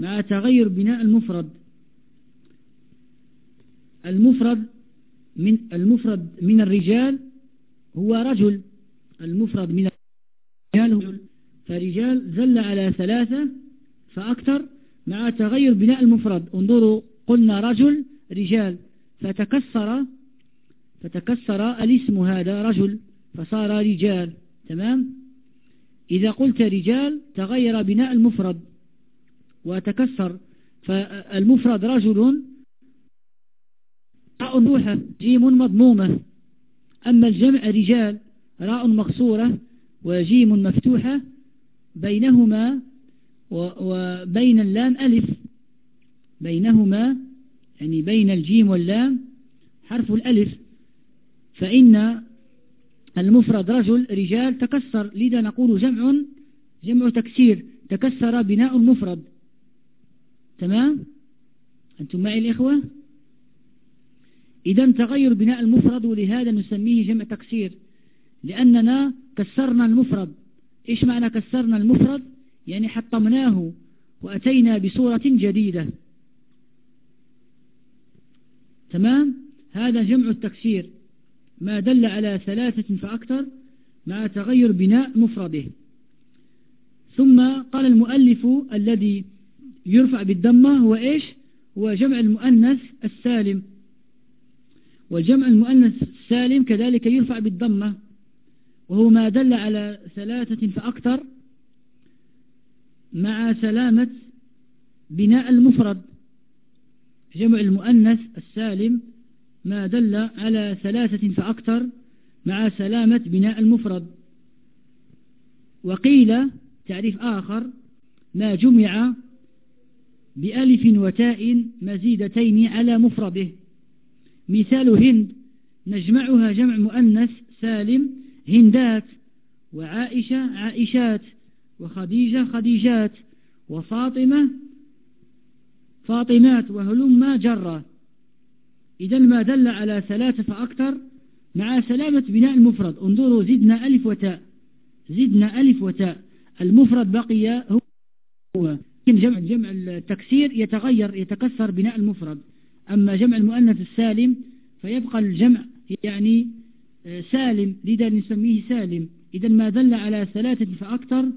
مع تغير بناء المفرد. المفرد من المفرد من الرجال هو رجل. المفرد من الرجال هو فرجال زل على ثلاثة فأكثر مع تغير بناء المفرد. انظروا قلنا رجل رجال. فتكسر فتكسر الاسم هذا رجل فصار رجال. تمام؟ إذا قلت رجال تغير بناء المفرد. وتكسر فالمفرد رجل راء روحة جيم مضمومة. أما الجمع رجال راء مقصورة وجيم مفتوحة بينهما وبين اللام ألف. بينهما يعني بين الجيم واللام حرف الألف. فإن المفرد رجل رجال تكسر لذا نقول جمع جمع تكسير. تكسر بناء المفرد. تمام؟ أنتم معي الإخوة؟ إذا تغير بناء المفرد ولهذا نسميه جمع تكسير لأننا كسرنا المفرد. إيش معنى كسرنا المفرد؟ يعني حطمناه وأتينا بصورة جديدة. تمام؟ هذا جمع التكسير. ما دل على ثلاثة فأكثر مع تغير بناء مفرده. ثم قال المؤلف الذي يرفع بالدمة هو إيش؟ هو جمع المؤنث السالم. والجمع المؤنث السالم كذلك يرفع بالضمة. وهو ما دل على ثلاثة فأكثر مع سلامة بناء المفرد. جمع المؤنث السالم ما دل على ثلاثة فأكثر مع سلامة بناء المفرد. وقيل تعريف آخر ما جمع بألف وتاء مزيدتين على مفرده. مثال هند نجمعها جمع مؤنث سالم هندات وعائشة عائشات وخديجة خديجات وفاطمة فاطمات وهلما جرة. إذا ما دل على ثلاثة فأكثر مع سلامة بناء المفرد. انظروا زدنا ألف وتاء زدنا ألف وتاء. المفرد بقي هو جمع جمع التكسير يتغير يتكسر بناء المفرد. أما جمع المؤنث السالم فيبقى الجمع يعني آه، سالم لذا نسميه سالم. إذا ما دل على ثلاثة فأكثر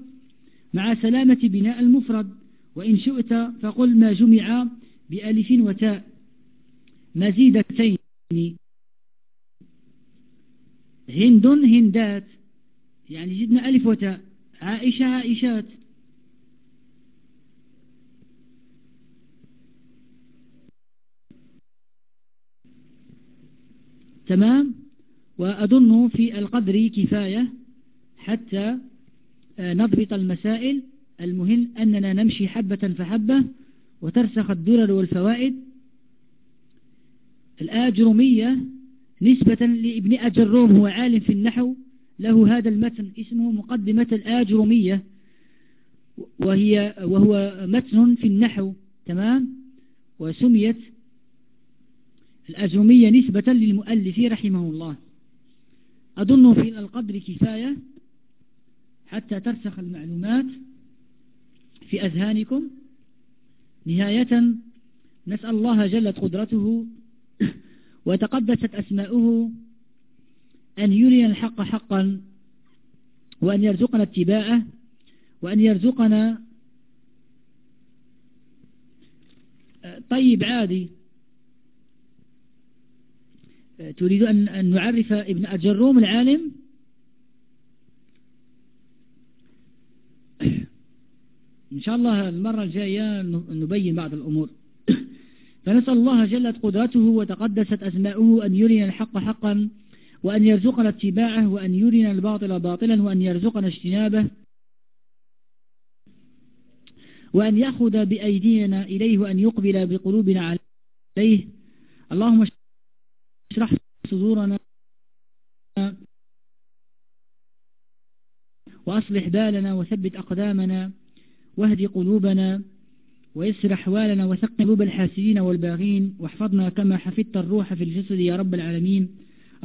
مع سلامة بناء المفرد. وإن شئت فقل ما جمع بألف وتاء. مزيدتين. هند هندات. يعني جدنا ألف وتاء. عائشة عائشات. تمام؟ وأظن في القدر كفاية حتى آه، نضبط المسائل. المهم أننا نمشي حبة فحبة وترسخ الدرر والفوائد. الآجرمية نسبة لابن أجروم هو عالم في النحو له هذا المتن اسمه مقدمة الآجرمية وهي وهو متن في النحو تمام؟ وسميت الأجرمية نسبة للمؤلف رحمه الله. أظن في القدر كفاية حتى ترسخ المعلومات في أذهانكم. نهاية نسأل الله جلت قدرته وتقدست أسماؤه أن يرينا الحق حقا وأن يرزقنا اتباعه وأن يرزقنا طيب عادي. تريد أن نعرف ابن أجروم العالم؟ إن شاء الله المرة الجاية نبين بعض الأمور. فنسأل الله جلت قدرته وتقدست أسماؤه أن يرينا الحق حقا وأن يرزقنا اتباعه وأن يرينا الباطل باطلا وأن يرزقنا اجتنابه وأن يأخذ بأيدينا إليه وأن يقبل بقلوبنا عليه. اللهم اشرح صدورنا وأصلح بالنا وثبت أقدامنا واهد قلوبنا ويسر أحوالنا وثق قلوب الحاسدين والباغين واحفظنا كما حفظت الروح في الجسد يا رب العالمين.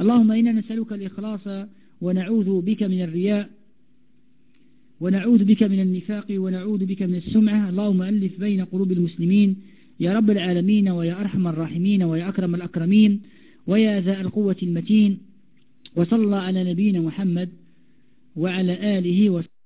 اللهم إنا نسألك الإخلاص ونعوذ بك من الرياء ونعوذ بك من النفاق ونعوذ بك من السمعة. اللهم ألف بين قلوب المسلمين يا رب العالمين ويا أرحم الراحمين ويا أكرم الأكرمين. ويا ذا القوة المتين وصلى على نبينا محمد وعلى آله وصحبه